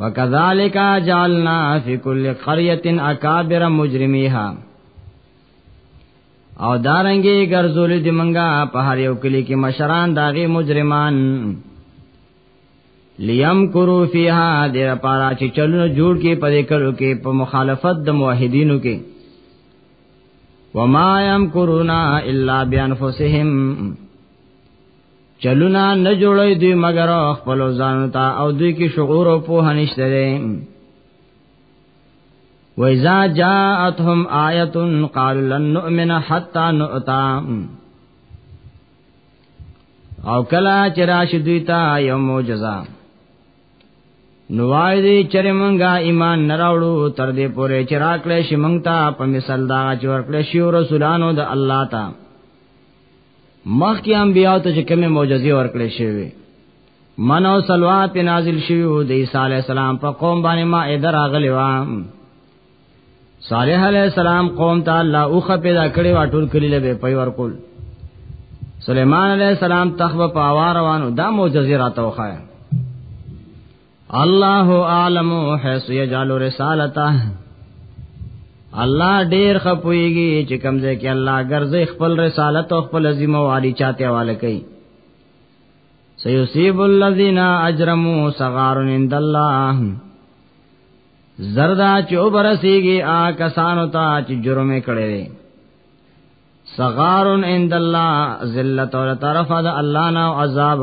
وکذالک جعلنا فی کل قريه اکابر مجرمیها او دارنګي ګرځول دي منګه په هر یو کلی کې مشران داغي مجرمان لیم کرو فیها د پارا چې چلونه جوړ کې پدې کړو کې په مخالفت د موحدینو کې وما یم کرونا الا بانفسهم چلونه نه جوړي دوی مگر خپل ځان ته او دوی کې شعور او په هنشته دي وَإِذَا جَاءَتْهُمْ آيَةٌ قَالُوا لَن نُّؤْمِنَ حَتَّى نُؤْتَى او کلا چې راشي دوی ته یو معجزه نو وای دې چې مونږه ایمان نه راوړو تر دې پورې چې راکړې شي مونږ ته په مثال دا چې ورکړې شي رسولانو د الله تعالی مخکې انبیاء ته چې کومه معجزې ورکړې شوی من او صلوات په نازل شوی او د عیسی علی السلام په قوم باندې ما ادر اغلی و صالح علی السلام قوم ته الله او خ پیدا کړی و ټول کلی له به پي ورکول سليمان علی السلام تخبه په اوار روانو دا معجزې راته وخایا الله عالم حيث يجعل رسالته الله ډیر خپويږي چې کمزې کې الله ګرځي خپل رسالت او خپل ذمہ واري چاته والے کوي سيصيب الذين اجرموا صغار عند الله زردا چې وبرسيږي آ کسانو ته چې جرم کړي صغار عند الله ذلت اور طرف د الله نه عذاب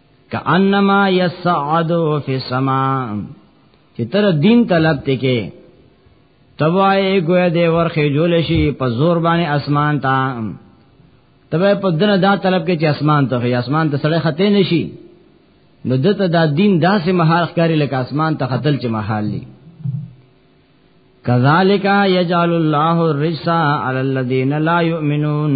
کانما یسعدو فی السما چې تر دین طلب ته کې توای ګویا دې ورخه جول شي په زور باندې اسمان ته تبه په دنه دا طلب کې چې اسمان ته یا اسمان ته سړی خته نشي نو دته دا دین داسې مهار ښکاری لکه اسمان ته خدل چې محال دي کذالک یجعل الله الرجس علی الذین لا یؤمنون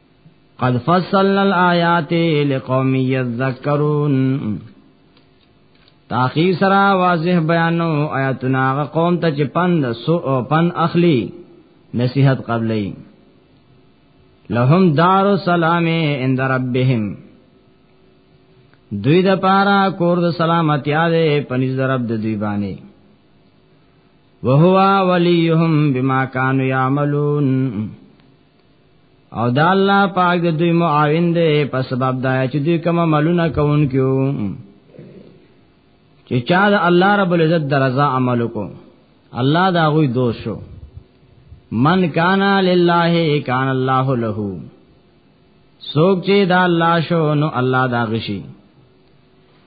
قد فصلنا الآیات لقوم یذکرون تاخیر سرا واضح بیانو آیاتنا غ قوم ته چې پند سو او پن اخلی نصیحت قبلی لهم دار السلام عند ربهم دوی د پارا کور د سلامتی ده پنځ درب د دوی باندې وهو وليهم بما كانوا يعملون او دا الله پاک د دوی معاون دی په سبب دا چې دوی کوم عملونه کوونکو چې چا د الله رب العزت درزا عمل کو الله دا غوي دوست شو من کانا لله کان الله له سوک چې دا الله شو نو الله دا غشي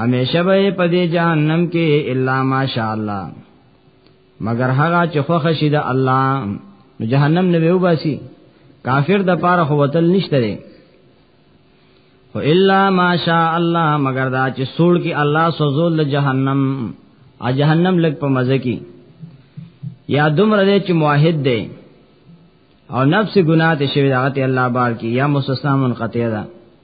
همیشه به په دې جهنم کې الا ماشاء الله مگر هغه چې خو خشید الله نو جهنم نه ویو باسي کافر د پاره خو وتل نشته دی خو الا ماشاء الله مگر دا چې سوړ کې الله سوزول له جهنم ا جهنم لګ په مزه کې یا دومره دې چې موحد دی او نفس ګناه ته شوی دغه الله بار کې یا مستثنا منقطع ده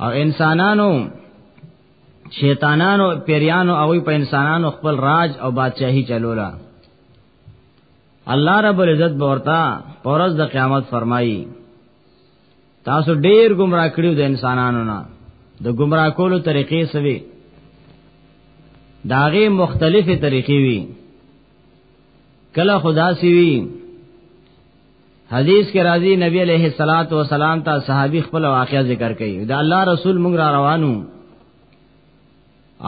او انسانانو شیطانانو پیریانو هغه په انسانانو خپل راج او بادشاہي چلولا الله رب العزت ورتا پورز د قیامت فرمایي تاسو ډیر گمراه کړیو د انسانانو نه د گمراه کولو طریقې سوي داغه مختلفه طریقې وي کله خدا سی وی حدیث کې راځي نبی علیہ الصلات والسلام ته صحابي خپل واقعا ذکر کوي دا الله رسول موږ را روانو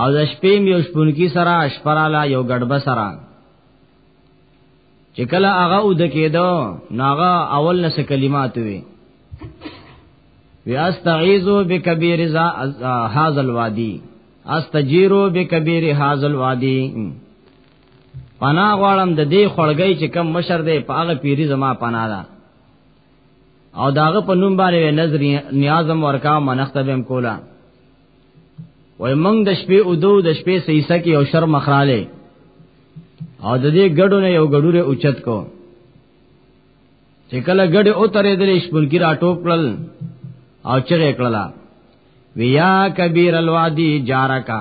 او د شپې یو شپونکی سره شپراله یو ګډبه سره چې کله هغه ود کېدو ناغه اول نس کلمات وی واستعیذو بکبیر هاذ الوادی استجیرو بکبیر هاذ الوادی پنا غواړم د دې خړګي چې کم مشر دی په هغه پیری زما پنا ده او داغه په نوم باندې نظر نیازم ورکا منختبم کولا وای موږ د شپې او دو د شپې سیسه کې او شر مخراله او د دې ګډو نه یو ګډوره اوچت کو چې کله ګډ او ترې د شپونکی را ټوپل او چغې کړلا ویا کبیر الوادی جارکا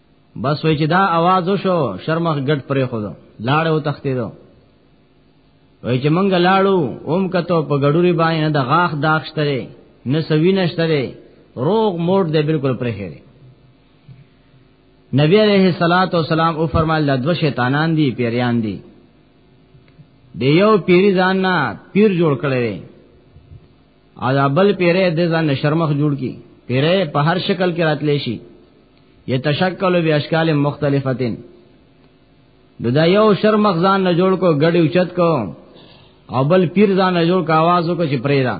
بس وای چې دا आवाज وشو شرمخ ګټ پرې خو دا لاړو تختې دو وای چې مونږ لاړو اوم کته په ګډوري باندې د غاخ داغ شتره نه سوي نشتره روغ موټ دې بالکل پرې هره نبی علیہ الصلات والسلام او فرمایل د دو شیطانان دي پیریان دي د یو پیری ځان نه پیر جوړ کړي ادا بل پیره د ځان شرمخ جوړ کی پیره په هر شکل کې راتلی شي یتشکل بی اشکال مختلفتین نو دا یو شرمخ ځان نه جوړ کو غړي اوچت کو او بل پیر ځان نه جوړ کو आवाज وکړي چې پریدا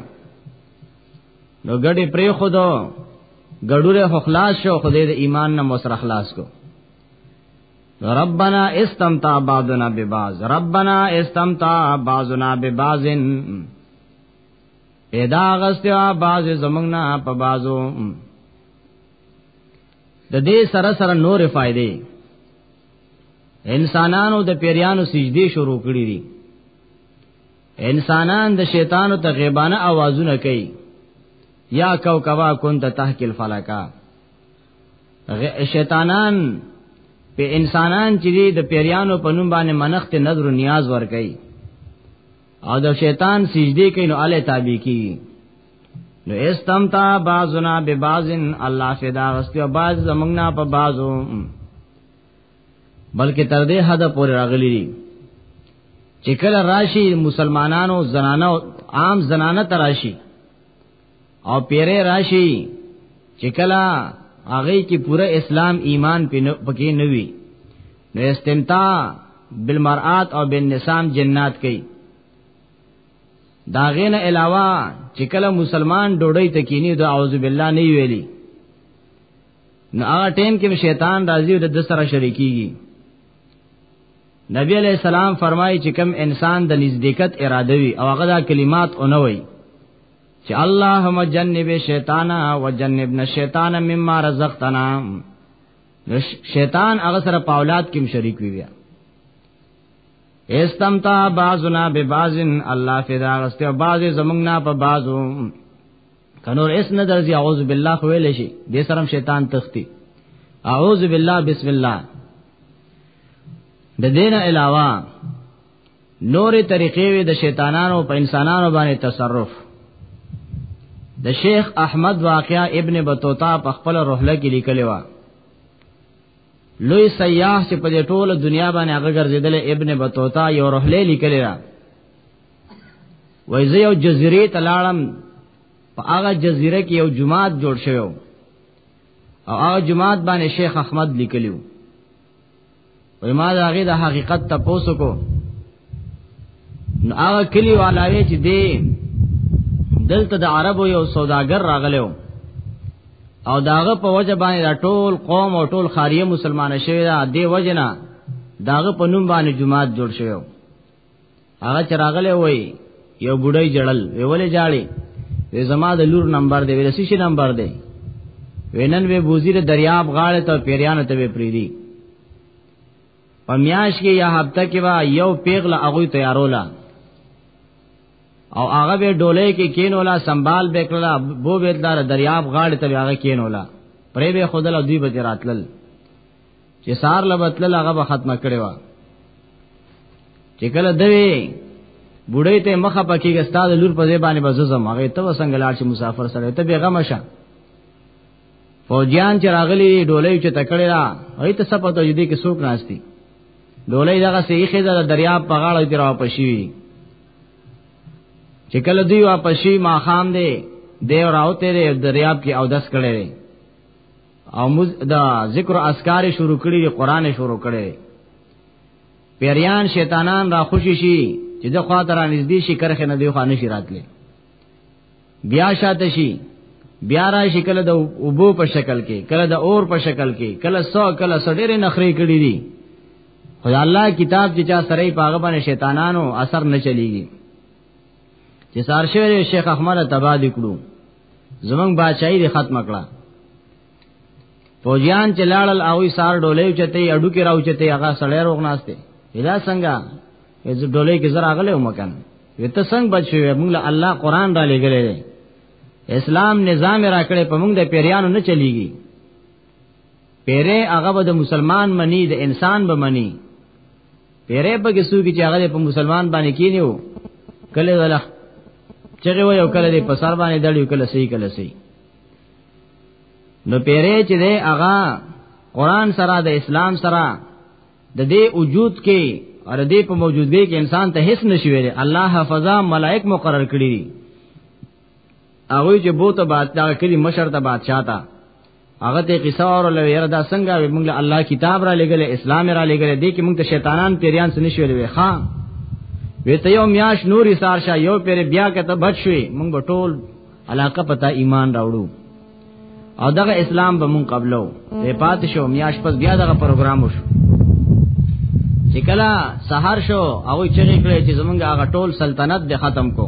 نو غړي پری خود غړوره خلاص شو خدای د ایمان نه مسر خلاص کو ربنا استمتع بعضنا ببعض ربنا استمتع بعضنا ببعض پیدا غستیا باز زمنګ نه په بازو د دې سره سره نور فائدې انسانانو د پیریانو سجدي شروع کړې دي انسانان د شیطانو ته غیبانه आवाजونه کوي یا کوكبا كنت تحت الفلکا شیطانان په انسانان چې د پیریانو په نوم باندې منښت نظر نیاز ور کوي او د شیطان سجدی کوي نو اله تابع کی نو استمتا بعضنا ببعضن الله فدا غستی او بعض زمنګ نه په بعضو بلکې تر دې حد پورې راغلي دي چې کله راشي مسلمانانو زنانو عام زنانه تراشي او پیره راشي چې کلا هغه کې پوره اسلام ایمان پکې نه وي نو استمتاع بالمرآت او بالنسام جنات کوي دا غین علاوه چې کله مسلمان ډوډۍ ته کینی دا اعوذ بالله نه ویلي نو هغه ټیم کې شیطان راځي او د سره شریکيږي نبی علیہ السلام فرمایي چې کم انسان د نزدېکت اراده وي او هغه دا کلمات اونوي چې اللهم جنب شیطانا وجنبنا شیطانا مما رزقتنا نو شیطان هغه سره په اولاد کې شریک وي بیا استمتا بعضنا ببعضن الله فدا غسته بعض زمنګنا په بعضو کنور اس نه درځي اعوذ بالله خو ویل شي دې سره شیطان تختی اعوذ بالله بسم الله د دین علاوه نورې طریقې وي د شیطانانو په انسانانو باندې تصرف د شیخ احمد واقعا ابن بطوطا په خپل روحله کې لیکلی و لوی سیاح چې په ټوله دنیا باندې هغه ګرځیدل ابن بطوطا یو روحله لیکلی را وای زه یو جزیره ته لاړم په هغه جزیره کې یو جماعت جوړ شوی او هغه جماعت باندې شیخ احمد لیکلیو وای ما دا غي د حقیقت ته پوسو کو نو هغه کلی والاوی چې دی دلته د عربو یو سوداګر راغلو او داغه په وجه باندې دا ټول قوم او ټول خاریه مسلمان شوی دا دی وجنه داغه په نوم باندې جماعت جوړ شوی هغه چراغله وای یو بډای جړل وی ولې جاړي وی زما د لور نمبر دی وی رسیشي نمبر دی وینن وی بوزیر دریاب غاړه ته پیریان ته وی پریدي پمیاش کې یا هفته کې وا یو پیغله هغه تیارولا او هغه به ډولې کې کینولا سنبال بکړه بو بیتدار دریاب غاړه ته هغه کینولا پرې به خدل دوی به راتلل چې سار لبتل هغه به ختمه کړي وا چې کله دوی بوډۍ ته مخه پکې ګستاد لور په ځای باندې بززم هغه ته وسنګ لاړ شي مسافر سره ته بیغم شه فوجیان چې راغلي ډولې چې تکړه را هي ته سپه ته دې کې څوک ناشتي ډولې دغه سې خې د دریاب په غاړه کې را پښي چې کله دی واپس شي ما خام دی دی راوته دی دریاب کې او دس کړي او دا ذکر اسکار شروع کړي دی قران شروع کړي پیریان شیطانان را خوشی شي چې د خوا تر نږدې شي کرخه نه دی خو نه شي راتلې بیا شاته شي بیا را شي کله د اوبو په شکل کې کله د اور په شکل کې کله سو کله سډېره نخري کړي دي خدای الله کتاب چې چا سره په هغه باندې شیطانانو اثر نه چلیږي چې سارشوی شیخ احمد تبادی کړو زمنګ بادشاہي دې ختم کړه فوجیان چې لاړل او سار ډولې چته اډو کې راو چته هغه سړی روغناسته ادا څنګه یز ډولې کې زرا غلې ومکان وته څنګه بچي موږ له الله قران را لګلې اسلام نظام را کړې په موږ د پیریانو نه چلیږي پیره هغه به د مسلمان منی د انسان به منی پیرې په کې سوګي چې هغه په مسلمان باندې کینیو کله ولا چغه وای او کله دې په سر باندې دړیو کله سي کله سي نو پیرې چې دې هغه قران سره د اسلام سره د دې وجود کې او د دې په موجودګۍ کې انسان ته هیڅ نشي ویلي الله حفظا ملائک مقرر کړی هغه چې بوته بادشاہ کړي مشر ته بادشاہ ته هغه ته قصه اور لوي یره دا څنګه وي موږ الله کتاب را لګل اسلام را لګل دې کې موږ ته شیطانان پیریان سن شي وي ها وی ته یو میاش نور ایثار شه یو پیر بیا کته بچ شوي موږ به ټول علاقه پتا ایمان راوړو او دغه اسلام به مون قبلو په پات شو میاش پس بیا دغه پروګرام وشو چې کله سحر شو او چې کړي چې زمونږ هغه ټول سلطنت به ختم کو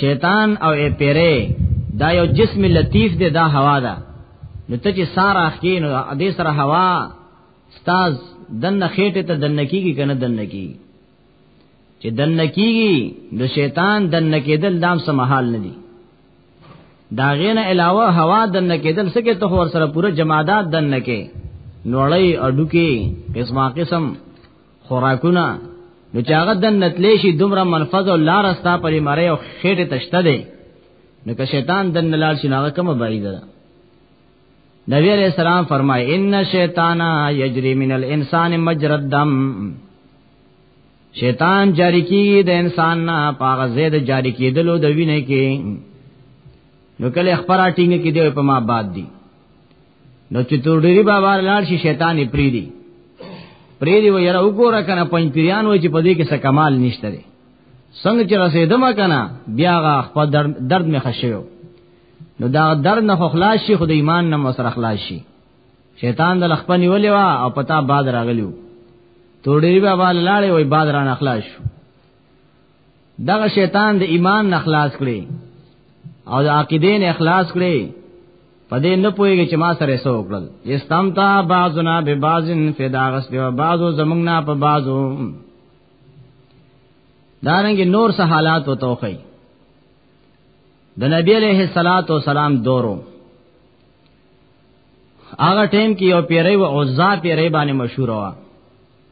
شیطان او ای پیره دا یو جسم لطیف دی دا هوا ده نو ته چې سار اخی نو دې سره هوا استاد دنه خېټه ته دنه کیږي کنه دنه کیږي چې دنه کیږي نو شیطان دنه کېدل دام سمحال نه دي دا غینه علاوه هوا دنه کېدل سکه ته ور سره پوره جمادات دنه کې نوړی اډو کې قسمه قسم خوراکونه نو چې هغه د نتلې شي دومره منفذ او لار استا پرې مړې او خېټه تشته دی نو که شیطان د نلال شي هغه کومه بعید ده نبی علیہ السلام فرمائے ان شیطان یجری من الانسان مجرى الدم شیطان جاری کی د انسان نه پاغه زید جاری کیدلو د وینې کې نو کله خبره ټینګه کې دی په ما باد دی نو چې تور ډیری بابا لاړ شي شیطان یې پری دی پری دی و یاره وګوره کنه پنځ پیران و چې په دې کې څه کمال نشته دی څنګه چې رسیدم کنه بیا غا خپل درد می خشیو نو دا درد نه خلاص شي خو د ایمان نه مسره خلاص شي شیطان د لخپن نیولې وا او پتا باد راغلیو تور ډیری بابا لاړې وای باد رانه خلاص شو دغه شیطان د ایمان نه خلاص کړي او د عقیدې نه اخلاص کړي په دې نه پويږي چې ما سره سو کړل استمتا بعضنا به بعضن فداغس دی بعضو زمنګ نه په بعضو دارنګ نور سه حالات او توخی د نبی علیہ الصلات والسلام دورو هغه ټیم کې یو پیری و عزا پیری باندې مشهور و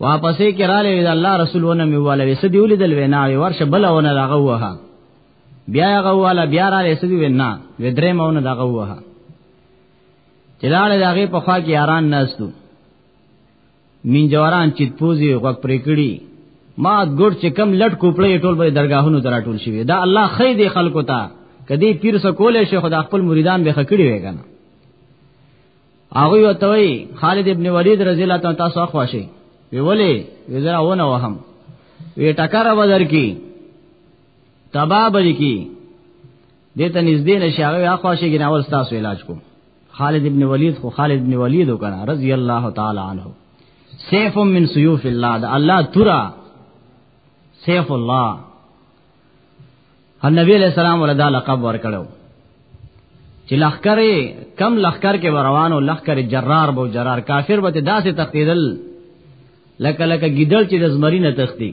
واپسې کې را لې د الله رسول ونه مې واله وې سدي ولیدل وینا وی ورشه بل ونه راغه وها بیا هغه واله بیا را لې سدي وینا و درې مونه دغه وها چې لاړې دغه په خوا کې یاران ناستو مين جواران چې پوزي غوږ پرې کړی ما ګډ چې کم لټ کوپړې ټول به درگاهونو ترا ټول شي دا الله خې دې خلکو ته کدی پیر سکولې شیخ دا خپل مریدان به خکړی وې کنه هغه یو توي خالد ابن ولید رضی الله تعالی تاسو اخوا شي وی ولی وی زرا ونه وهم وی ټکر بدر کی تبا بری کی دته نږدې نشاوي اخوا شي ګنا ول تاسو علاج کو خالد ابن ولید خو خالد ابن ولید وکړه رضی الله تعالی عنہ سیف من سیوف الله دا الله ترا سیف الله ان نبی علیہ السلام ولدا لقب ورکړو چې لخر کم لخر کې روانو لخر جرار بو جرار کافر به داسې تختیدل لکه لکه ګیدل چې د زمری نه تختی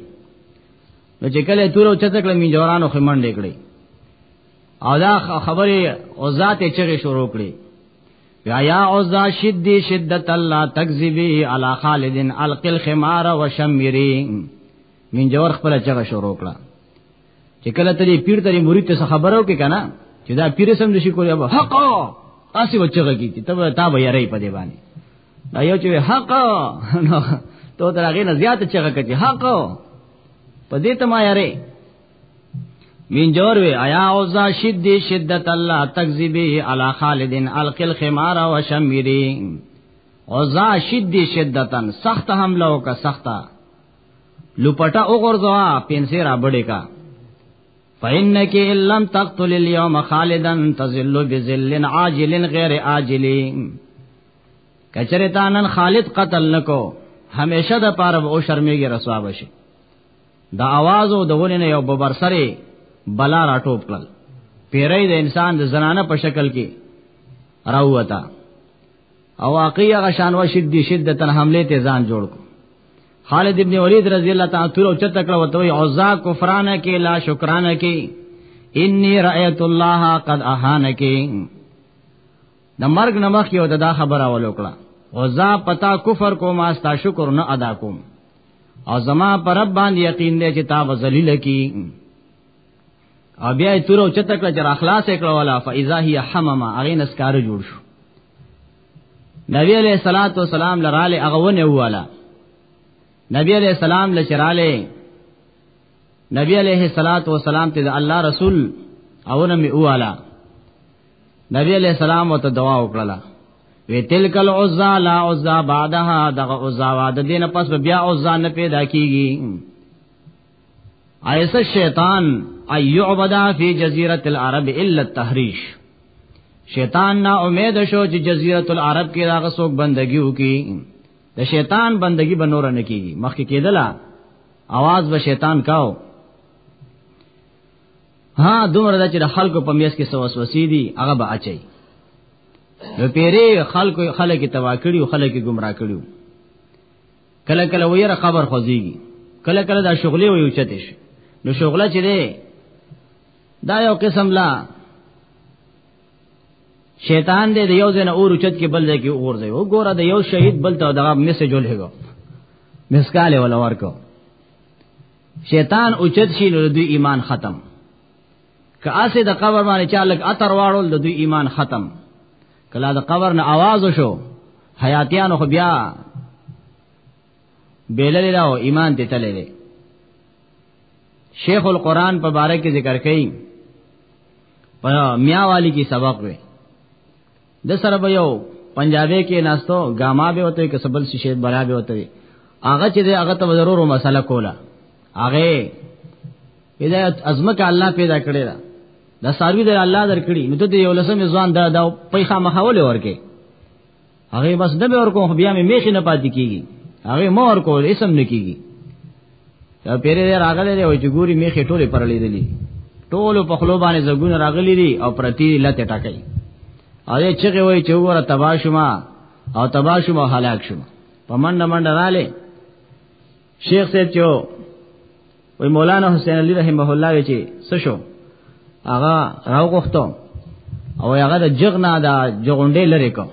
نو چې کله تور او چتکړه می جورانو خمن ډکړي او دا خبره او ذات چغه شروع کړي یا یا عزا شدی شدت الله تکذبی علی خالد القل خمار وشمری من جور خپل چغه شروع کړه چې کله ته پیر ته مرید ته خبرو کې کنه چې دا پیر سم نشي کولی ابا حق اسی وچغه کیږي ته تا به یری په دی باندې دا یو چې حق نو ته تر هغه نه زیات چغه کوي حق په دې ته ما یری من جور وی آیا اوزا شد شدت الله تکذبی علی خالدین القل خمار و شمیری اوزا شد شدتن سخت حمله او کا سخته لپټه وګرځوا پنسه را بډې کا فإنك إن لم تقتل اليوم خالدا تزل بذل عاجل غير عاجل کچره تانن خالد قتل نکو همیشه د پاره او شرمېږي رسوا بشي دا आवाज او دونه نه یو ببر سره بلا را ټوپ کړل پیرې د انسان د زنانه په شکل کې راووتا او واقعي هغه شان و شد دي شدتن حمله ته ځان جوړ کو خالد ابن ولید رضی الله تعالی تور او چت کړه وته وی عزا کفرانه کې لا شکرانه کې انی رایت الله قد اهانه کې د مرګ نمخ یو دا خبره ولوکړه عزا پتا کفر کو ما ستا شکر نه ادا کوم او زما پر رب باندې یقین دی چې تا وذلیل کی او بیا یې تور او چته کړه چې اخلاص یې کړه ولا فاذا هي حمما هغه نسکار جوړ شو نبی علیہ الصلات والسلام لراله هغه ونه واله نبی علیہ السلام لچراله نبی علیہ الصلات والسلام ته الله رسول او نه می واله نبی علیہ السلام وته دعا وکړه وی تلک العزا لا عزا بعدها دغه عزا وعده دینه پس بیا عزا نه پیدا کیږي ایسا شیطان ایعبدا فی جزیرت العرب الا التحریش شیطان نا امید شو چې جزیرت العرب کې راغ سوک بندگی وکي د شیطان بندگی به نور نه کیږي مخکې کېدلا आवाज به شیطان کاو ها دومره د چې د خلکو په میاس کې سوسوسې دي هغه به اچي نو پیری خلکو خلک توا کړیو خلک گمراه کړیو کله کله ویره قبر خوځيږي کله کله دا شغلې وي اوچته شي نو شغله چې ده دا یو قسم لا شیطان دې یو ځای نه اور اوچت کې بل ځای کې اور ځای وګوره د یو شهید بل ته دا میسج ولهګو مسکاله ولا ورکو شیطان اوچت شي نو دوی ایمان ختم که اسه د قبر باندې چا لګ اتر واړول د دوی ایمان ختم کله د قبر نه आवाज وشو حیاتیانو خو بیا بیلل راو ایمان ته تللی دی شیخ القرآن په باره کې ذکر کړي په میا والی کې سبق وي د سره به یو پنجابي کې ناستو ګاما به وته کې سبل شیشه برا به وته هغه چې هغه ته ضرور مسله کوله هغه هدایت ازمک الله پیدا کړی دا دا ساروی در الله در کړی نو ته یو لسم ځوان دا دا پیخه مخاول ورکه هغه بس دبه ورکو بیا مې میخ نه پاتې کیږي هغه مور کول اسم نه کیږي دا پیری دی راغلی دی او چې ګوري میخې ټوله پرلې دي ټولو په خلو باندې زګونه راغلي دي او پرتی لته ټکای او یې چې وای چې وګوره تبا شوما او تبا شوما هلاک شوما په منډه منډه رااله شیخ صاحب چې وای مولانا حسین علی رحمه الله وی چې څه شو هغه راوغختو او هغه د جغنا د جغونډې لری کو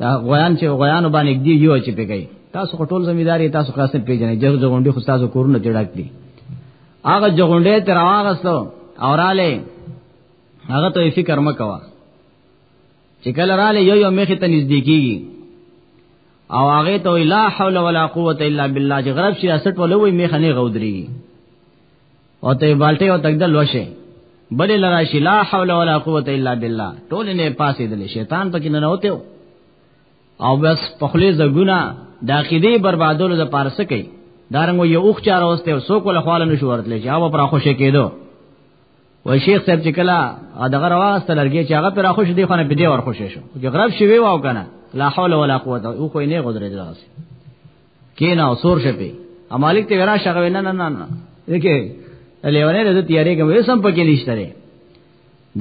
دا غویان چې غویان باندې دی یو چې پیګی تاسو خټول زمیداری تاسو خاصه پیژنې جګ جګونډي خو تاسو کورونه چډاک دي هغه جګونډې تر هغه سلو اوراله هغه ته فکر مکوا چې کله رااله یو یو مخ ته نږدې کیږي او هغه ته لا حول ولا قوت الا بالله چې غرب سیاست ولوي مخ نه غودري او ته بالټي او تګدل وشه بل لرا شي لا حول ولا قوت الا بالله ټول نه پاسې دل شیطان پکې نه نوته او بس پخله زګونه د عقیده بربادولو د پارس کوي دارنګو یو اوخ چار اوسته او سو کول خواله نشو ورتل چې هغه پر خوشې کېدو و شیخ صاحب چې کلا دغه رواست لرګي چې هغه پر خوش دی خو نه بده ور خوشې شو چې غرب شوی واو کنه لا حول ولا قوت او خو نه غدرې دراسه کینا او سور شپې امالک ته ورا شغوي نه نه نه دغه لیونه د تیارې کوم سم پکې نشته لري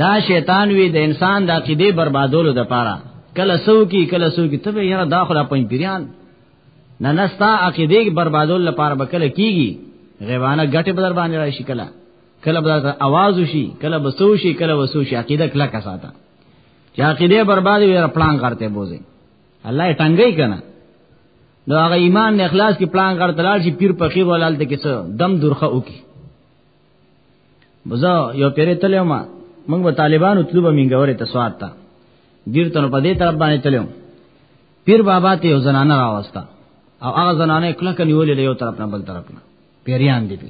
دا شیطان وی د انسان د عقیده بربادولو د پاره کله سو کی کله سو کی ته یاره داخله پنځ پیران نه نستا عقیده بربادولو لپاره بکله کیږي غیبانه ګټه بدر باندې راشي کله کله بدر आवाज وشي کله بسو شي کله وسو شي عقیده کله کساته چې عقیده برباد وي پلان کرتے بوزي الله یې ټنګي کنه نو هغه ایمان نه اخلاص کې پلان غړ تلال شي پیر پخې ولال ته کیسه دم درخه وکي بزا یو پیرې تلو ما موږ به طالبانو طلوب منګورې ته سواد تا دیر ته په دې طرف باندې تلو پیر بابا ته یو زنانه راوستا او هغه زنانه کله کني ولې یو طرف نه بل طرف نه پیریان دی پی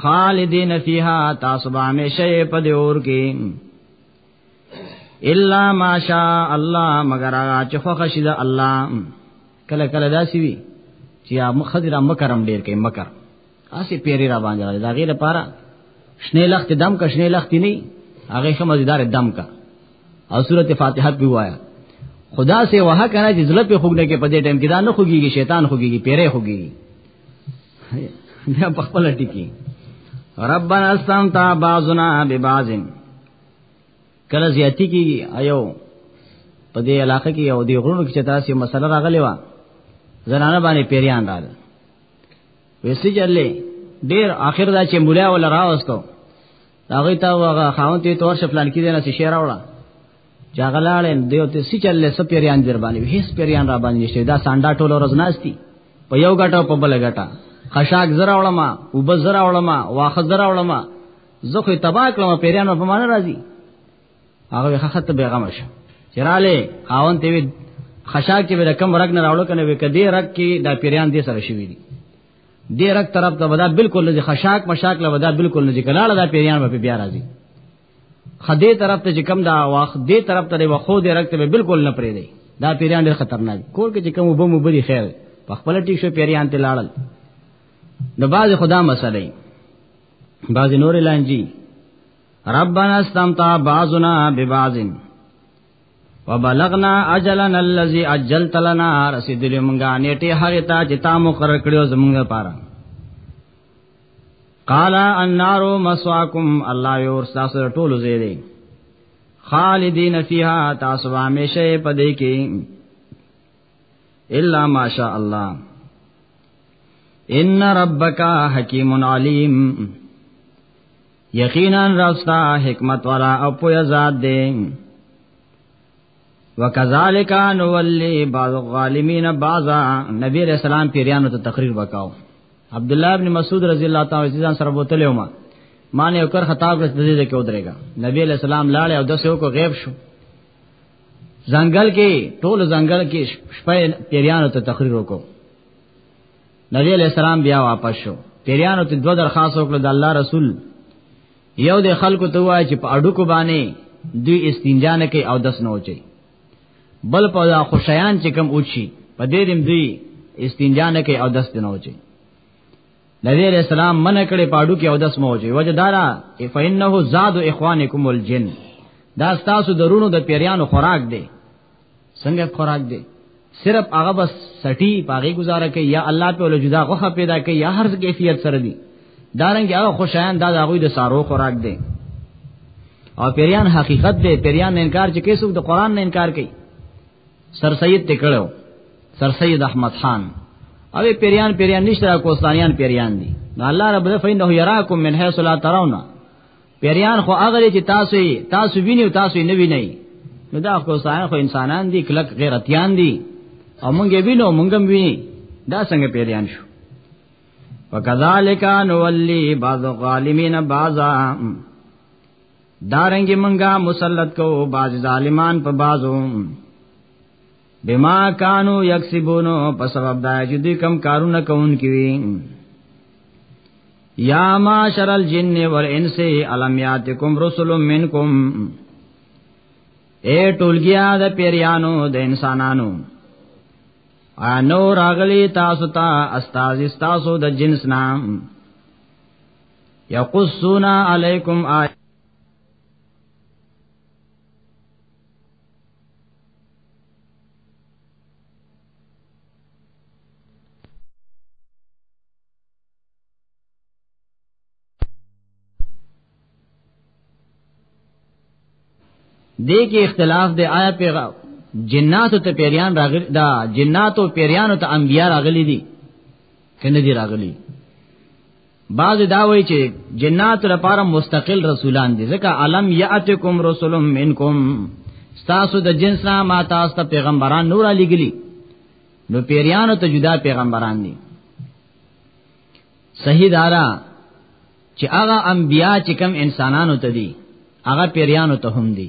خالدین فیها تاسو به همیشه په دې اور کې الا ماشاء الله مگر هغه چې خو خشید الله کله کله داسي وي چې مخدر مکرم ډیر کوي مکر اسی پیری را باندې راځي دا غیر پارا شنه لخت دم کا شنه لخت نه هغه کوم مزیدار دم کا او سورته فاتحه به وایا خدا سے وها کنه چې ظلم په خوګنه کې په دې ټیم کې دا نه خوګيږي شیطان خوګيږي پیره خوګيږي بیا په خپل ټکی ربنا استمتع بعضنا ببعض کله زیاتی کی ایو په دې علاقې کې او دې غرونو کې چې تاسو مسله راغلی و زنانه باندې پیریان راغله وسی جلې ډیر اخر دا چې مولا ولا راوستو هغه تا هغه خاون ته تور شپلان کې نه شي راوړه جاغلالن دیو ته سی چلې سپیریان در باندې هیڅ پیریان را باندې نشته دا سانډا ټول ورځ ناشتي په یو غټه په بل غټه خشاک زرا علماء وب زرا علماء واخ زرا علماء زه خو تبا کلمه پیریان په معنا راځي هغه خخت به غم شه چراله خاون ته وی خشاک چې به کم رګ نه راوړو کنه وکدي رګ کې دا پیریان دې سره شوی دي دیرک طرف ته ودا بالکل لږه خشاک مشاک له ودا بالکل نه جګلاله دا پیریان په بیا راځي خدای طرف ته چې کم دا واخ دې طرف ته وخو دې رکته به بالکل نه پرې دی دا پیریان ډېر خطرناک کور کې چې کم وبم وبري خیر په خپل ټیک شو پیریان ته لاړل د باز خدا مسلې باز نور لانجی ربنا استمتع بعضنا ببعضن وبلغنا اجلنا الذي اجلت لنا رسیدلی مونږه نیټه هغه ته چې تا مقرر کړو زمونږ لپاره قال النار مسواکم الله یور تاسو ټول زیری خالدین فیها تاسو همیشه پدې کې الا ماشاء الله ان ربک حکیم علیم یقینا راستا حکمت والا او پویا ذات دی وکذالک نولی بعض الظالمین بعضا نبی علیہ السلام پیریانو ته تقریر وکاو عبد الله ابن مسعود رضی الله تعالی عنہ سره بوتل یوما معنی وکر خطاب رس دې دې کې ودرېګا نبی علیہ السلام لاړ او دسو کو غیب شو ځنګل کې ټول ځنګل کې شپه پیریانو ته تقریر وکاو نبی علیہ السلام بیا واپس شو پیریانو ته دوه درخواست وکړه د الله رسول یو د خلکو ته وای چې په اډو کو باندې دوی استنجا نه کوي او دس نه وچي بل په دا خوشیان چې کم اوچی په دې دیم دوی استنجا نه کوي او دس نه وچي نبی علیہ السلام من کړي پاډو کې او دس مو وچي وجه دارا فإنه زاد اخوانکم الجن دا تاسو درونو د پیریانو خوراک دی څنګه خوراک دی صرف هغه بس سټی پاغي گزاره کوي یا الله په له جدا غوخه پیدا کوي یا هر کیفیت سره دی دارنګ هغه خوشایان دا هغه د سارو خوراک دی او پیریان حقیقت دی پیریان نه انکار چې کیسو د قران نه انکار کوي سر سید تکړو سر سید احمد خان او پیریان پیریان نشته کوستانیان پیریان دي الله رب دې فینه یراکم من حیث لا ترونه پیریان خو هغه چې تاسو تاسو ویني او تاسو نه ویني نو دا خو سایه خو انسانان دي کلک غیرتیان دي او مونږ وینو مونږ هم ویني دا څنګه پیریان شو وکذالک نولی بعض الظالمین بعضا دارنګ مونږه مسلط کو بعض ظالمان په بعضو بما کانو یکسبونو په سبب دا چې دوی کم کارونه کوون کوي یا معاشر الجن والانس الم یاتکم رسل منکم اے ټولګیا د پیریانو د انسانانو انو راغلی تاسو ته استاد تاسو د جنس نام یقصونا علیکم آیات دې کې اختلاف دی آیا پیغام جناتو ته پیریان راغلي دا جناتو پیریانو ته انبیا راغلي دي کنه دي راغلي بعض دا وایي چې جنات لپاره مستقل رسولان دي ځکه علم یاتکم رسول منکم تاسو د جنس نه ما تاسو ته پیغمبران نور علی ګلی نو پیریانو ته جدا پیغمبران دي صحیح دارا چې هغه انبیا چې کم انسانانو ته دي هغه پیریانو ته هم دي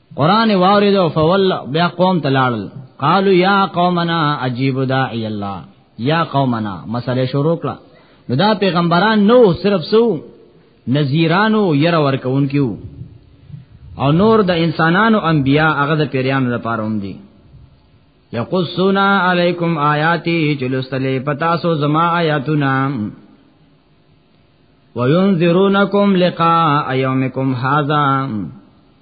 قران واوریدو فول بیا قوم تلاړل قالو یا قومنا عجیب داعی الله یا قومنا مسله شروع کړه نو دا پیغمبران نو صرف سو نذیرانو ير ورکون کیو او نور د انسانانو انبیا هغه د پیریانو لپاره هم دي یقصونا علیکم آیاتی چلوستلې پتا سو زما آیاتنا وینذرونکم لقاء یومکم هذا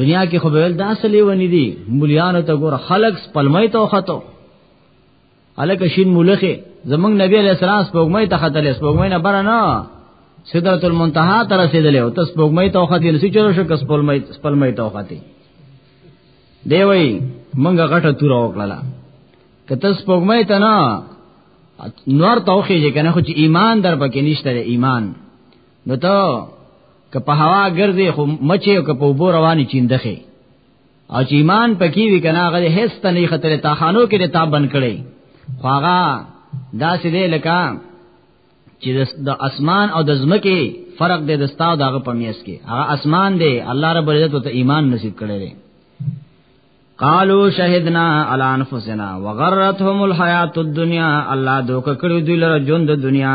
دنیا کې خو ویل دا اصلي ونی دي مليانو ته ګور خلق سپلمې ته وختو الک شین مولخه زمنګ نبی علیہ السلام سپوږمې ته ختلې سپوږمې نه بره نه سدرۃ المنتہا ته رسیدلې او تاسو سپوږمې ته وختې نسی چلو شو کس سپلمې سپلمې ته وختې دی وای منګه غټه تور وکړه کته سپوږمې ته نه نور توخی جه کنه خو چې ایمان در پکې نشته ایمان نو ته که په هوا ګرځي خو مچي او که په وبو رواني چیندخه او چې ایمان پکې وی کنه هغه هیڅ ته نه خطر تا خانو کې تا بند کړي خو هغه دا سې دې لکه چې د اسمان او د زمکه فرق دې د ستاو دغه پمیس کې هغه اسمان دې الله رب عزت ته ایمان نصیب کړي دې قالوا شهدنا على انفسنا وغرتهم الحیات الدنیا الله دوک کړو دوی لره ژوند د دنیا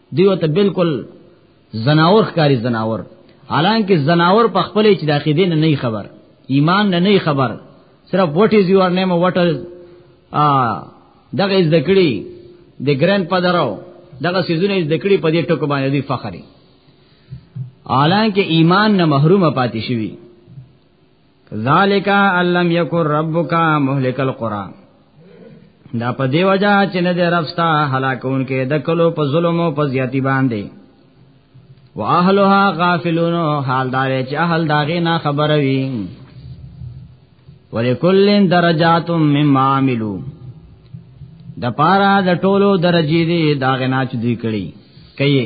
دیو ته بالکل زناور ښکاری زناور حالانکه زناور په خپل چې د عقیدې نه نه خبر ایمان نه نه خبر صرف واټ از یور نیم واټ از دغه از دکړي د ګرند پدرو دغه سيزونه از دکړي په دې ټکو باندې دی فخري حالانکه ایمان نه محروم پاتې شوی ذالک علم یکر ربک مهلک القرى دا په دی وجہ چې نه دې رفستا هلاکون کې د کلو په ظلم او په زیاتی باندې واهلها غافلون حال دار چې اهل داغه نه خبر وي ولکلن درجات مما عملو د پارا د ټولو درجې دي داغه نه چې دوی کړی کوي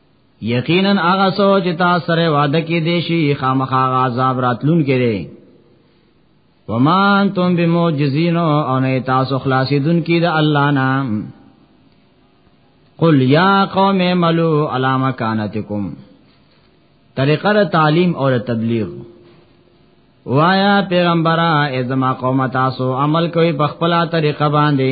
یقینا هغه سوچ تا سره وعده کې دی شي خامخا عذاب راتلون کړي ومان تم بموجزین او نه تاسو خلاصیدون کی د الله نام قل یا قوم ملو علامه کانتکم طریقه د تعلیم او تبلیغ وایا پیغمبره ازما قوم تاسو عمل کوي په خپل طریقه باندې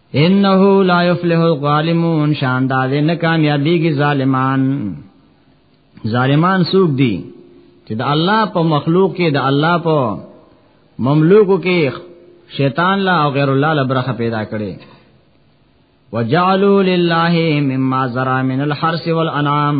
انه لا يفلح الظالمون شاندار نه کامیابیږي ظالمان ظالمان سوق دي چې د الله په مخلوق کې د الله په مملوکو کې شیطان لا او غیر الله لا برخه پیدا کړي وجعلوا لله مما زرع من الحرث والانعام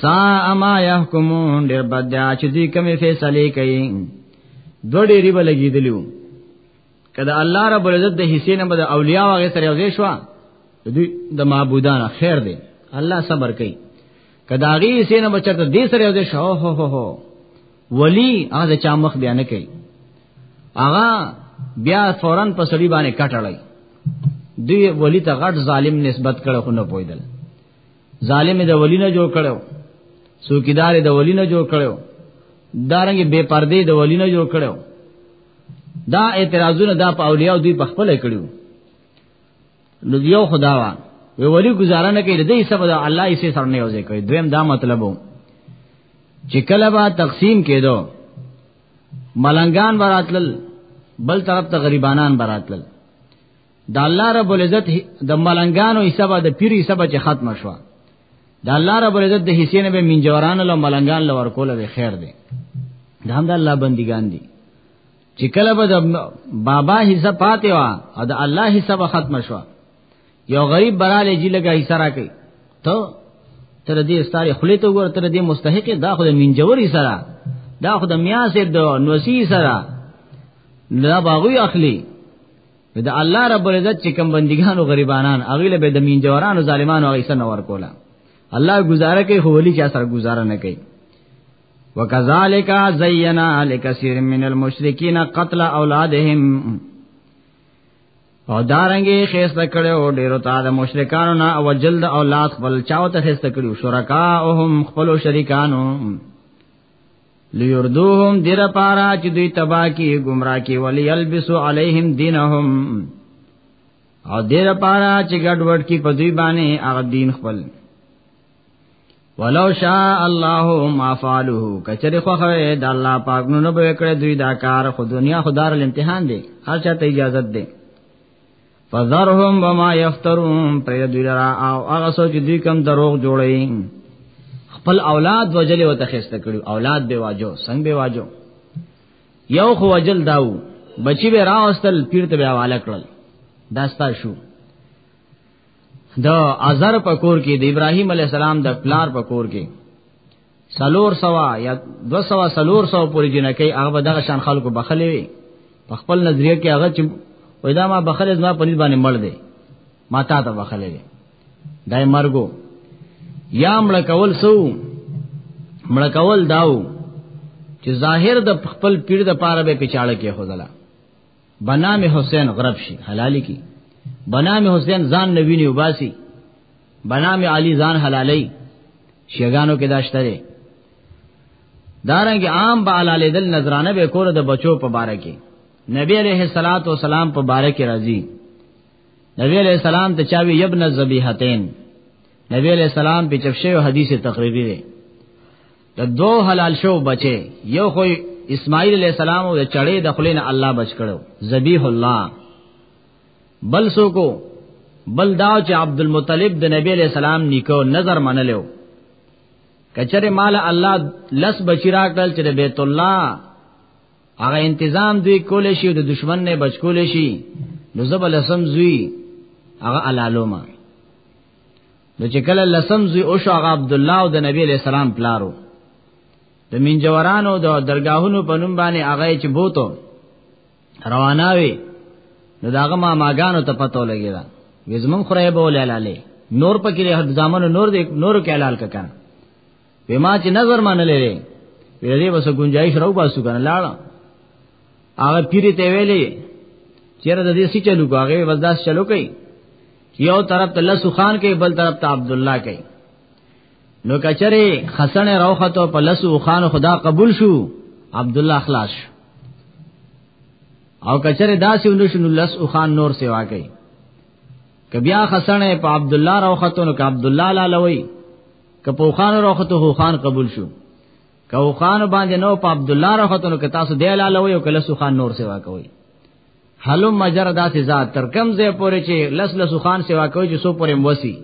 سا اما يحكمون ډېر بد دی چې دوی کومې فیصله کوي دوه ډېری به لګېدلیو کله الله رب العزت د حصے نه بده اولیاء واغې سره یوځې شو دوی د معبودان خیر دی الله صبر کوي کله هغه حصے نه بچته دې سره یوځې شو هو هو هو ولی هغه چا مخ بیا نه کوي هغه بیا فورن په سړي باندې کټړای دوی ولی ته غټ ظالم نسبت کړه خو نه پویدل ظالم د ولینه جوړ کړو سوکیدار د ولینه جوړ کړو دارنګ بے پردې د ولینه جوړ کړو دا اعتراضونه دا په اولیاء دوی په خپل کړو نو یو خداوا وی ولی گزاره نه کوي دې سبب الله یې سره نه یوځي کوي دویم دا مطلب وو چې کله با تقسیم کېدو ملنګان براتل بل طرف ته غریبانان براتل د الله رب العزت د ملنګانو حساب د پیری حساب چې ختم شو د الله رب العزت د حصے نه به منجوران له ملنګان له ورکول به خیر دی د هم د الله بندگان دي چې کله به د بابا حصہ پاتې وا او د الله حصہ به ختم شو یو غریب براله جی لګا حصہ راکې ته تر دې ستاره خلی ته ور تر دې مستحق دا خو د منجور حصہ را دا خو د میاسه د نوسی حصہ را نه باغوی اخلي د الله رب العزت چې کم بندګانو غریبانان هغه له د مين جوارانو ظالمانو هغه سره نور کولا الله گزاره کوي خو ولي چا سره گزاره نه کوي وکذالک زینا لکثیر من المشرکین قتل اولادهم او دارنګي خيسته کړو ډیرو تا د مشرکانو نه او جلد اولاد خپل چاو ته خيسته کړو شرکا او هم خپل شریکانو لیردوهم دیر پارا چې دوی تبا کی گمراه کی ولی یلبسو علیهم دینهم او دیر پارا چې ګډوډ کی په دوی باندې هغه دین خپل ولو شاء الله ما فعلوه کچره خو خو د الله پاک نو نه به کړې دوی دا کار خو دنیا خدار الامتحان دی هر چا ته اجازه ده فذرهم وما یفترون پر دوی را او هغه سوچ دوی کم دروغ جوړي خپل اولاد وجلې وته خسته کړو اولاد به واجو څنګه به واجو یو خو وجل داو بچی به راوستل پیر ته به حواله کړل داستا شو د ازر پکور کې د ابراهیم علی السلام د پلار پکور کې سلور سوا یا دو سوا سلور سوا پوری جنکی هغه به دغه شان خلکو بخلې وي په خپل نظریه کې هغه چې وای دا ما بخلې زما په نسبت باندې مړ دی ما تا ته بخلې دی دای مرګو یا مړ کول سو مړ کول داو چې ظاهر د خپل پیر د پاره به پچاړه کې خدلا بنام حسین غرب شي حلالي کی بنام حسین ځان نبی نه وباسي بنام علی ځان حلالي شیګانو کې داشته دي دارنګ عام به حلالې دل نظرانه به کور د بچو په باره کې نبی علیہ الصلات والسلام په باره کې راځي نبی علیہ السلام ته چاوي یبن ذبیحتین نبی علیہ السلام په چفشه او حدیث تقریری دی د دو حلال شو بچي یو خو اسماعیل علیہ السلام او چړې د خلینو الله بچ کړو ذبیح الله بل سوکو بل دا چې عبد المطلب د نبی علیہ السلام نیکو نظر منلو کچره مال الله لس بچی راکړل چې بیت الله هغه تنظیم دوی کول شي د دشمن نه بچ کول شي نو زبل سم زوی هغه علالوما نو چې کله لسم زوی او شو هغه عبد الله او د نبی علیہ السلام پلارو د منجورانو د درگاهونو په نوم باندې هغه چې بوتو روانه وي نو داغه ما ماګانو ته پتو لګی دا وزمن خره به ولاله نور پکې د ځامن نور د نور کې حلال ککان په ما چې نظر منلې وی دې وسه گنجائش راو باسو کنه لاړ هغه پیری ته ویلې چیرې د دې سې چلو کو هغه وزداس چلو کوي یو طرف ته لسو خان کوي بل طرف ته عبد الله کوي نو کچره حسن روخته په لسو خان خدا قبول شو عبد الله خلاص شو او کچره داسې ونشنو لس او خان نور سیوا کوي کبیا حسن په عبد الله روخته نو ک عبد الله لالوي که په خان راخته هو خان قبول شو که خان باندې نو په عبد الله راخته نو که تاسو دی لاله وي او کله سو خان نور سیوا کوي حلم مجر داسې ذات تر کم ځای پورې چې لس لس خان سیوا کوي چې سو پورې موسی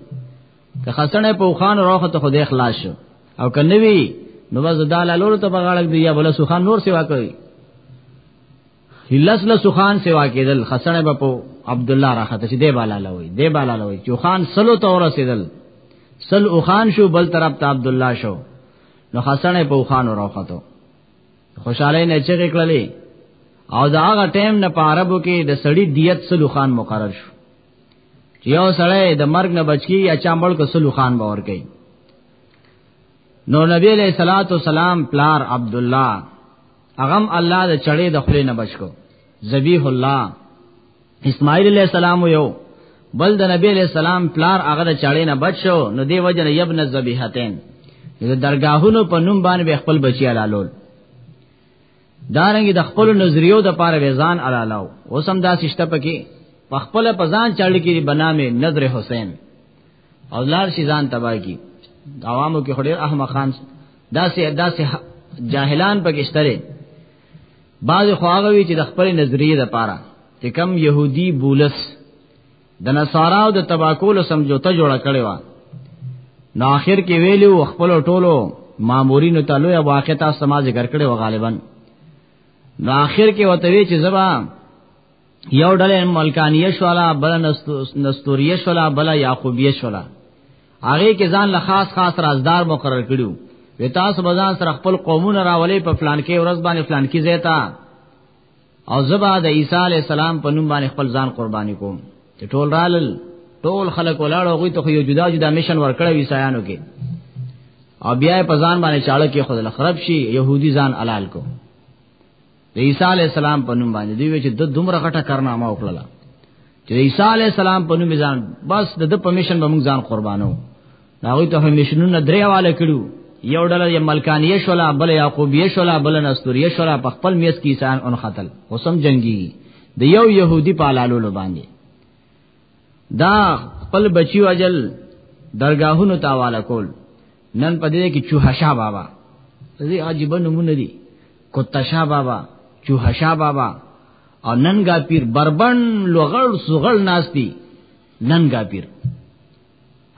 که خسنه په خان راخته خو د اخلاص شو او که نوی نو بس داله لور ته بغاړک دی یا بل سو خان نور سیوا کوي لس لس خان سوا کېدل خسنه به په عبد الله راخته چې دی بالا لوي دی بالا لوي چې خان سلو ته ورسېدل سل او خان شو بل طرف ته عبد الله شو نو خسنه په خان راخته خوشاله نه چې کړلې او دا هغه ټیم نه پاربو کې د سړی دیت سلو خان مقرر شو چې یو سړی د مرګ نه بچی یا چامبل کو سلو خان باور کوي نو نبی علیہ الصلوۃ والسلام پلار عبد الله اغم الله د چړې د خلې نه بچو ذبیح الله اسماعیل علیہ السلام یو بل د نبی علیہ السلام پلار هغه د چړې نه بچو نو دی وجنه یبن ذبیحتین د درگاهونو په نوم باندې خپل بچی علالول دارنګ د خپل نظریو د پاره وزان علالاو اوسم دا سشته پکې په خپل پزان چړې کې بنامه نظر حسین او لار شي ځان تبا کی عوامو کې خډیر احمقان داسې داسې جاهلان پکشتره بعض خواغوي چې د خپل نظریه لپاره چې کم يهودي بولس د نصارا او د تباکول سمجوته جوړه کړې و نو اخر کې ویلو خپل ټولو مامورینو ته لوی واقع تاسو ما ذکر کړې و غالبا نو اخر کې وته وی چې زبا یو ډله ملکانیه شولا بل نستوریه شولا بل یعقوبیه شولا هغه کې ځان له خاص خاص رازدار مقرر کړیو وی تاسو بزان سره خپل قومونه راولې په فلان کې ورځ باندې فلان کې زیتا او زبا د عیسی علی السلام په نوم باندې خپل ځان قرباني کوم چې ټول رالل ټول خلک ولاړ او غوي ته یو جدا جدا میشن ورکړی ویسایانو کې او بیا په ځان باندې چاړه کې خود خراب شي يهودي ځان حلال کو د عیسی علی السلام په نوم باندې دوی چې د دومره غټه کارنامه وکړه چې عیسی علی السلام په نوم ځان بس د پرمیشن به موږ ځان قربانو هغه ته همیشنونه درې حواله کړو یو ډله یې ملکانیه شولا بل یعقوبیه شولا بل نستوریه شولا په خپل میس کې انسان ان قتل وسم جنگي د یو يهودي په لالو باندې دا خپل بچی وجل درگاهونو ته والا کول نن په دې کې چوهشا بابا دې عجیب نمونه دي کوتشا بابا چوهشا بابا او ننګا پیر بربن لغړ سغړ ناشتي ننګا پیر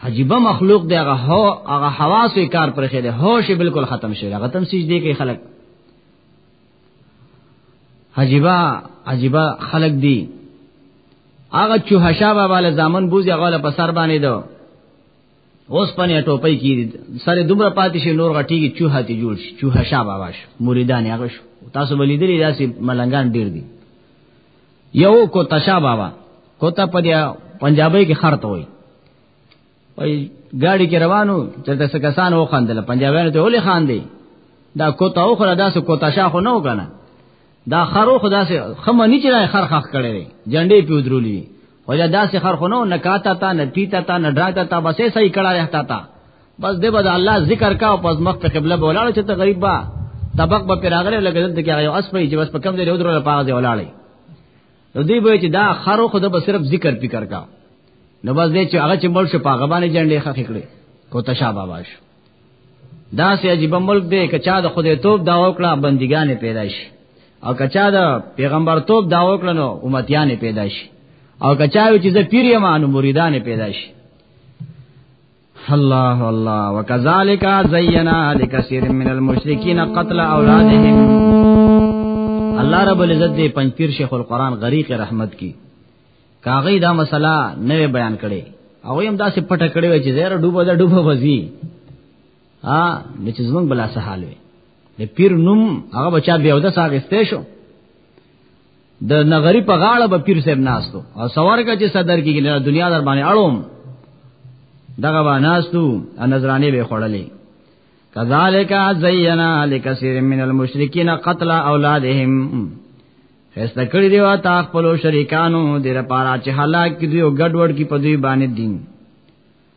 عجیب مخلوق دی هغه هو هغه حواس کار پرخې دی هوش بالکل ختم شي هغه تم سجدي کوي خلک عجیبا عجیبا خلق دی هغه چوهشا بابا له ځامن بوزي هغه له پسر باندې دو اوس پنې ټوپۍ کی سره دومره پاتې شي نور غټیږي چوهه ته جوړ شي چوهشا بابا شو مریدان هغه شو تاسو بلیدلې داسې ملنګان ډیر دي یو کو تشا بابا کوتا پدیا پنجابی کې خرته وای وای ګاډي کې روانو چې تاسو کسان و خندل پنجابیانو ته ولې خاندي دا کوتا او خره داسې کوتا شاخو نه وکنه دا خرو خدا سه خمنی چې راي خر خخ کړي جنډې پیو درولې وجه داسې خر خو نه نکاتا تا نه پیتا تا نه ډاتا تا بسې صحیح کړه رهتا تا بس دې بد الله ذکر کا او پس مخ په قبله بولاړ چې ته غریب با طبق به پیراغله لګیدل ته کې یو اس په چې بس په کم دې ودرو لپاره دې ولاړې نو دی به چې دا خرو خو د به صرف ذکر فکر کا نو بس دې چې هغه چې مل شو پاغه باندې جنډې خخ کړې کو تشا بابا شو دا سي عجیب ملک دی کچا د خدای توپ دا وکړه بندګانې پیدا شي او کچا د پیغمبر توپ دا وکړه نو امتیانې پیدا شي او کچا چې زه پیری ما نو مریدانې پیدا شي الله الله وكذلك زينا لكثير من المشركين قتل اولادهم الله رب العزت دې پنځپیر شیخ القران غریق رحمت کی کاغی دا مسله نوې بیان کړي او هم دا سه پټه کړي وای چې زهر ډوبه دا ډوبه وزي ا د چې زمون بلا سهال وي د پیر نوم هغه بچا بیا ودا ساغسته شو د نغری په غاړه به پیر صاحب ناستو او سوارګه چې صدر کې نه دنیا در باندې اړوم دغه و ناستو نظرانه به خړلې کذالک زینا لکثیر من المشرکین قتل اولادهم فیصله کړی دی وا تا خپل شریکانو د لپاره چې هلاک دی او ګډوډ کی په دوی باندې دین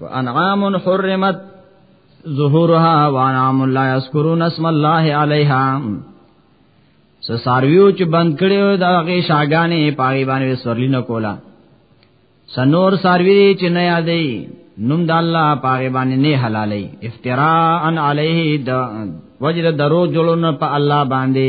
وانعام حرمت ظهورها وانعام لا یذکرون اسم الله علیها سسارویو چې بند کړي دا غي شاګانې پاغي باندې سورلی نه کولا سنور ساروی چې نه یادې نوم د الله پاغي باندې نه حلالې افتراء علیه د وجد درو جوړونه په الله باندې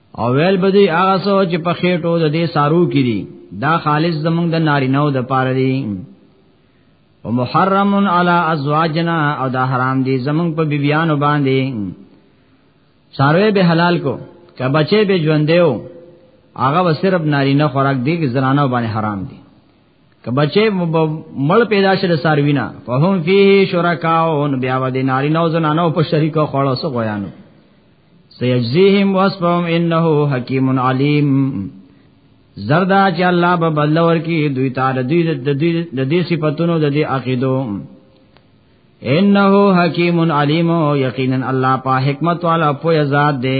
او ویل بدی هغه سو چې په خېټو د دې سارو کې دي دا خالص زمونږ د نارینو د پاره دي او محرم علی ازواجنا او دا حرام دي زمونږ په بیبيانو باندې ساروی به حلال کو که بچي به ژوندېو هغه به صرف نارینه خوراک دي چې زنانه باندې حرام دي که بچي مړ پیدا شي د ساروینا فهم فيه شرکاون بیا و دي ناری نو زنانو په شریک خوړو سو غویانو سيجزيهم وصفهم انه حکیم علیم زردا چې الله به بدل ورکی دوی تعالی دوی د دوی د دې صفاتونو د دې عقیدو انه حکیم علیم یقینا الله په حکمت والا په ذات دی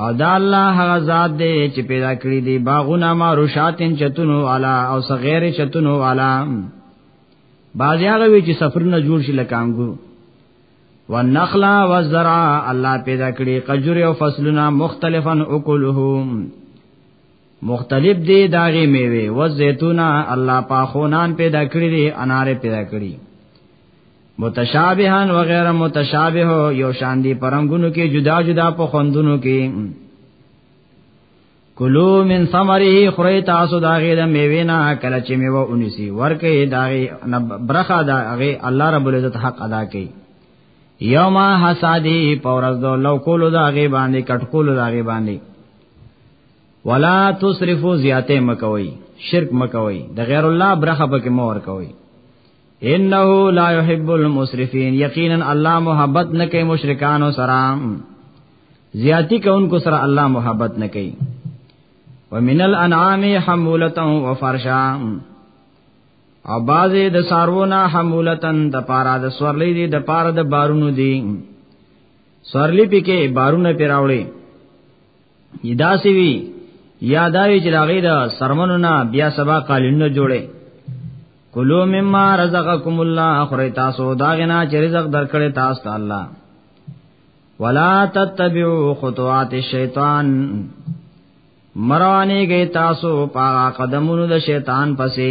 او دا الله هغه ذات دی چې پیدا کړی دی باغونه ما روشاتن چتونو والا او صغیر چتونو والا بازی هغه وی چې سفرونه جوړ شي لکه انګور والنخل والزرع الله پیدا کړی قجر او فصلونه مختلفن اکلهم مختلف دی داغه میوه و زیتونا الله پاخونان پیدا کړی دی انار پیدا کړی متشابهان و غیر متشابه یو شان دی پرنګونو کې جدا جدا په خوندونو کې کلو من ثمره خری تاسو داغه د میوه نه کله چې میوه اونیسی ورکه داغه برخه داغه الله رب العزت حق ادا کړي یوم حسادی پورز دو لو کولو داغه باندې کټ کولو داغه باندې ولا تسرفو زیاته مکوي شرک مکوي د غیر الله برخه پکې مور کوي انه لا يحب المسرفين یقینا الله محبت نه کوي مشرکانو سره زیاتی کوونکو سره الله محبت نه کوي ومن الانعام حمولتا وفرشا او بازه د سارونه حمولتن د پارا د سورلې دي د پارا د بارونو دي سورلې پکې بارونه پیراوړي یدا سی وی یاداوی چې راغی دا سرمنو نه بیا سبا قالینو جوړه کلو مما رزقکم الله اخره تاسو دا غنا چې رزق درکړې تاسو ته الله ولا تتبعوا خطوات الشیطان مروانی گئی تاسو پا قدمونو د شیطان پسې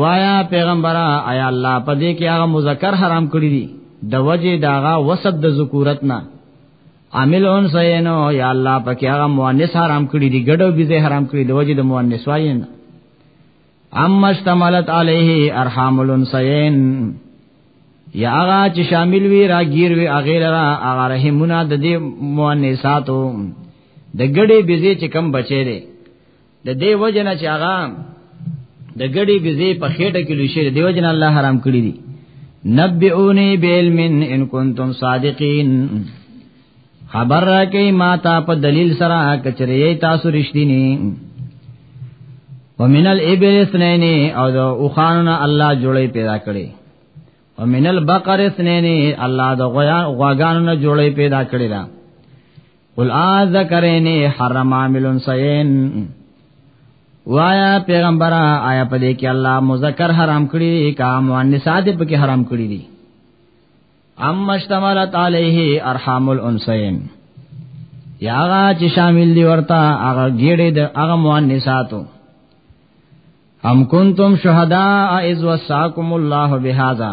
وایا پیغمبره آیا الله په دې کې هغه مذکر حرام کړی دي د وجه داغه وسط د ذکورت نه عامل اون سینو یا الله پکې هغه مؤنث حرام کړی دي ګډو بيزه حرام کړی دی وجه د مؤنث واین اما اشتملت علیه ارحام الانسین یا هغه چې شامل وی راګیر وی هغه لرا هغه رحمونه د دې مؤنثاتو د ګډې بيزه چې کم بچي دي د دې وجنه چې هغه د ګړي بيزي په خېټه کې لوي شي دیو جن الله حرام کړی دي نبئونی بعلم ان کنتم صادقین خبر را کوي ما تا په دلیل سره کچری تاسو رښتینی ومن الابل اثنين او د اوخاننا الله جوړې پیدا کړي ومن البقر اثنين الله د غواګانو جوړې پیدا کړي قل اذکرین حرم عامل سین وایا پیغمبر آیا پدې کې الله مذکر حرام کړی دی کا مؤنث دې پکې حرام کړی دی ام مشتملت علیه ارحام الانسین یا هغه چې شامل دی ورته هغه ګیړې د هغه مؤنثاتو ام کنتم شهداء اذ وصاکم الله بهذا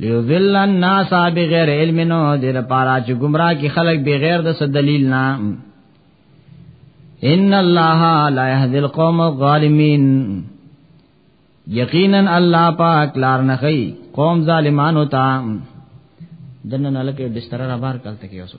لیذل الناس بغیر علم نو د لپاره چې گمراه کی خلق بغیر د څه دلیل نه ان الله لا يهدي القوم الظالمين یقینا الله پاک لار نه خي قوم ظالمانو ته دنه نه لکه بستر را بار کلته کې اوسو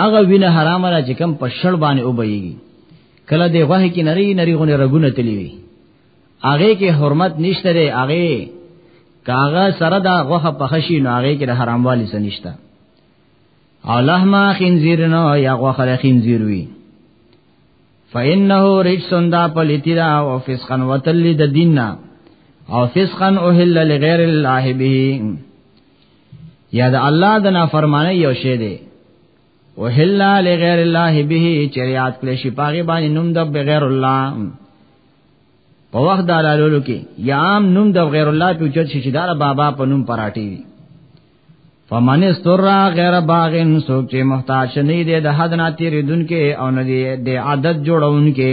هغه وینه حرام را چې کم په شړ باندې وبېږي کله دی غوه کې نری نری غونه رګونه تلی وي هغه کې حرمت نشته دی هغه کاغه سره دا غوه په خشي نو هغه کې د حراموالي څه نشته او لحما خنزیر نو یا غوه خنزیر وي فإنه رجسن دا پلیتی دا او فسقن وتل د دیننا او فسقن اوهل لغیر الله به یا د الله د نافرمانی یو شی دی وحلا لغیر الله به چریات کله شي پاغه باندې نوم د بغیر الله په وخت دالالو کې یا عام نوم د غیر الله په چت شي چې دار بابا په نوم پراټي وي فمن استر غیر باغن سوک چې محتاج نه دی د حد نه تیرې دن کې او نه دی د عادت جوړون کې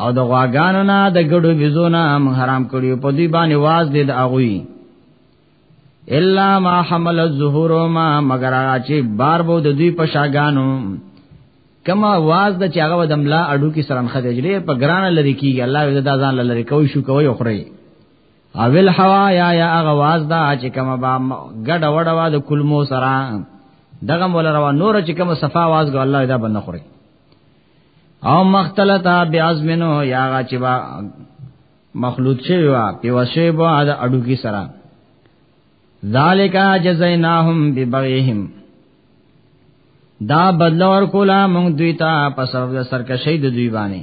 او د غواګانو نه د ګډو بيزو نه هم حرام کړی په دې باندې واز دې د اغوي الا ما حمل الظهور ما مگر هغه چې بار بو د دوی په شاګانو کما واز د چې هغه دملا اډو کې سره مخه دی په ګران لری کیږي الله دې دا ځان لری کوي شو کوي اخري اول حوا یا یا هغه واز دا چې کما با ګډ وډ وا د کلمو سره دغه مولا روا نور چې کما صفا واز ګو الله دا بنه خوري او مختلطه بیازمنو یا غا چې با مخلوط شوی وا پیوسه بو دا اډو کی سره ذالک جزایناهم ببغیهم دا بدل ور کولا مونږ دوی ته په سبب سرکشی د دوی باندې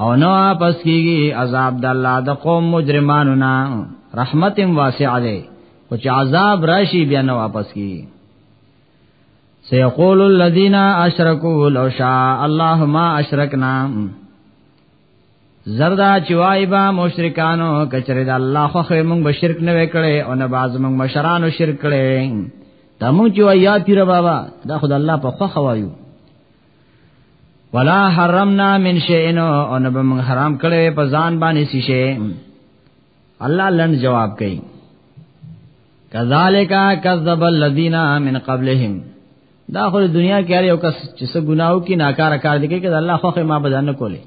او نو واپس کیږي عذاب د الله د قوم مجرمانو نه رحمت واسع دی او چې عذاب راشي بیا نو واپس کیږي سيقول الذين اشركوا لو شاء الله ما اشركنا زردا چوای با مشرکانو کچره د الله خو خو موږ بشرک نه وکړي او نه باز موږ مشرانو شرک کړي تمو چوای یا پیر بابا دا خدای الله په خو خوایو ولا حرمنا من شئن او نه به حرام کړي په ځان باندې سي شي الله لن جواب کوي کذالک کذب الذین من قبلهم دا خو دنیا کې یو کس چې څه ګناو کې ناکاره کار دي کې الله خو ما بدل نه کوله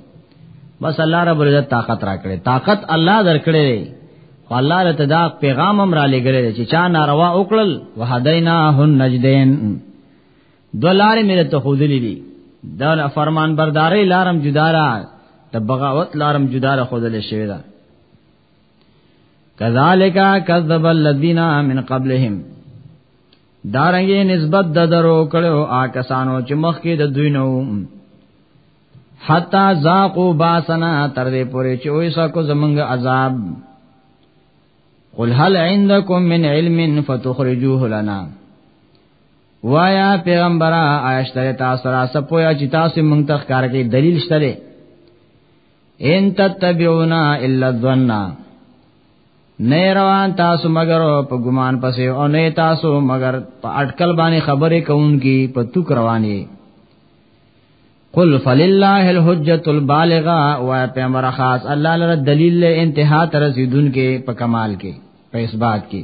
بس الله رب العزت طاقت راکړي طاقت الله درکړي خو الله له تدا پیغام هم را لګره چې چا ناروا وکړل وهدینا هن نجدین دولارې مې ته خودلې دي دا فرمان برداري لارم جدارا د بغاوت لارم جدارا خودلې شوی دا کذالک کذب الذین من قبلهم دارنګې نسبت د درو کړو آ کسانو چې مخکې د دوی نو حتا ذاقو باسنا تر دې پورې چې وې سکو زمنګ عذاب قل هل عندكم من علم فتخرجوه لنا وایا پیغمبره آیشتره تاسو را سپویا چې تاسو مونږ ته ښکار کې دلیل شته ان تتبعونا الا الظن نه روان تاسو مگر په ګمان پسې او نه تاسو مگر په اٹکل باندې خبرې کوونکی په توک رواني قل فلله الحجت البالغه و پیغمبر خاص الله لره دلیل انتها تر رسیدون کې په کمال کې په اثبات کې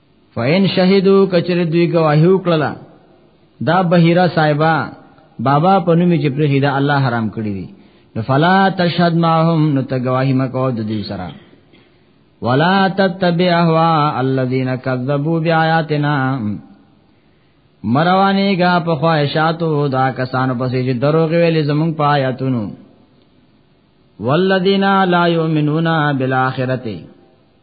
فین شهیدو کچر دوی گواهی وکړه دا بهیرا صاحبہ بابا پنومی چې پرې دا الله حرام کړی دی نو فلا تشهد معهم نو ته گواهی مکو د دې سره ولا تتبع اهوا الذين كذبوا بآياتنا مروانی گا په خواهشاتو دا کسانو پسې چې دروغ ویلې زمونږ په آیاتونو والذین لا یؤمنون بالآخرته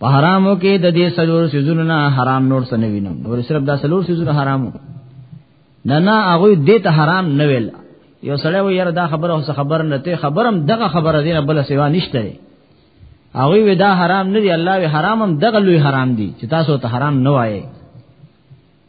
په حرامو کې د دې سلور سيزونو نه حرام نور څه نه وینم نور صرف دا سلور سيزونه حرامو نه نه هغه دې ته حرام نه ویل یو سړی و یاره دا خبره اوس خبر نه ته خبرم دغه خبره دینه بل سیوا نشته هغه وی دا حرام نه دی الله وی حرامم دغه لوی حرام دی چې تاسو ته حرام نه وایي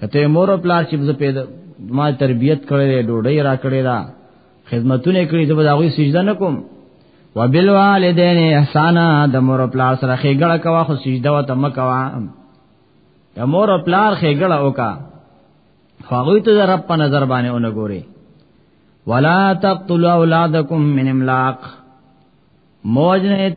کته مور او پلار چې زه پیدا ما تربیت کړې ډوډۍ را کړې دا خدمتونه کړې زه به دا غوي سجده نکوم وبالوالدین احسانا د مور او پلار سره خېګړه کوا خو سجده وته مکوا د مور او پلار خېګړه وکا فغوی ته رب په نظر باندې اون ګوري ولا تقتلوا اولادکم من املاق موج نه